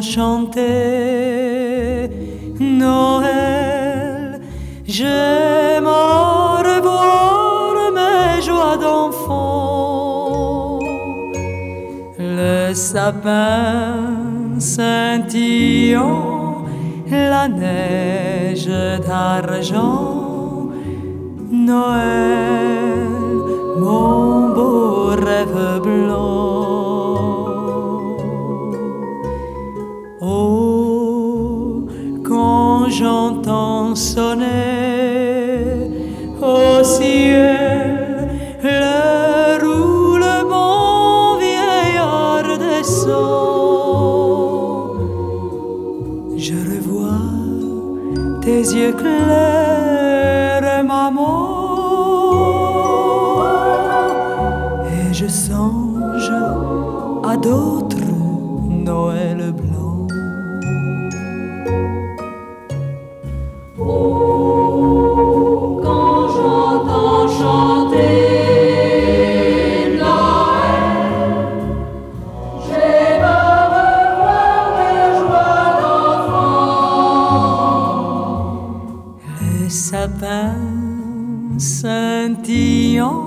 chanter Noël. J'aime revoir mes joies d'enfant. Le sapin scintillant, la neige d'argent. Noël, mon beau rêve blanc. J'entends sonner au ciel le roulement vieillard des sons. Je revois tes yeux clairs, maman, et je songe à d'autres Noël blancs. Scintillant,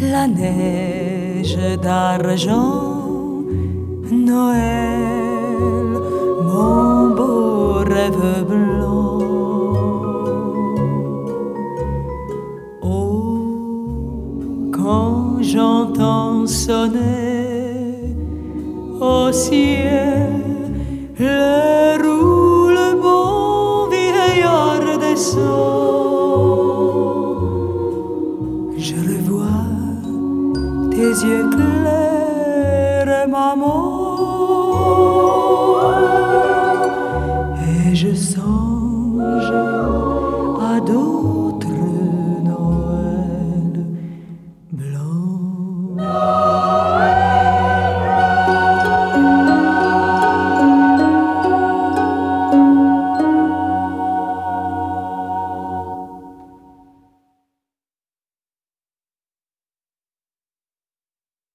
la neige d'argent, Noël, mon beau rêve blanc. Oh, quand j'entends sonner au ciel le clairs,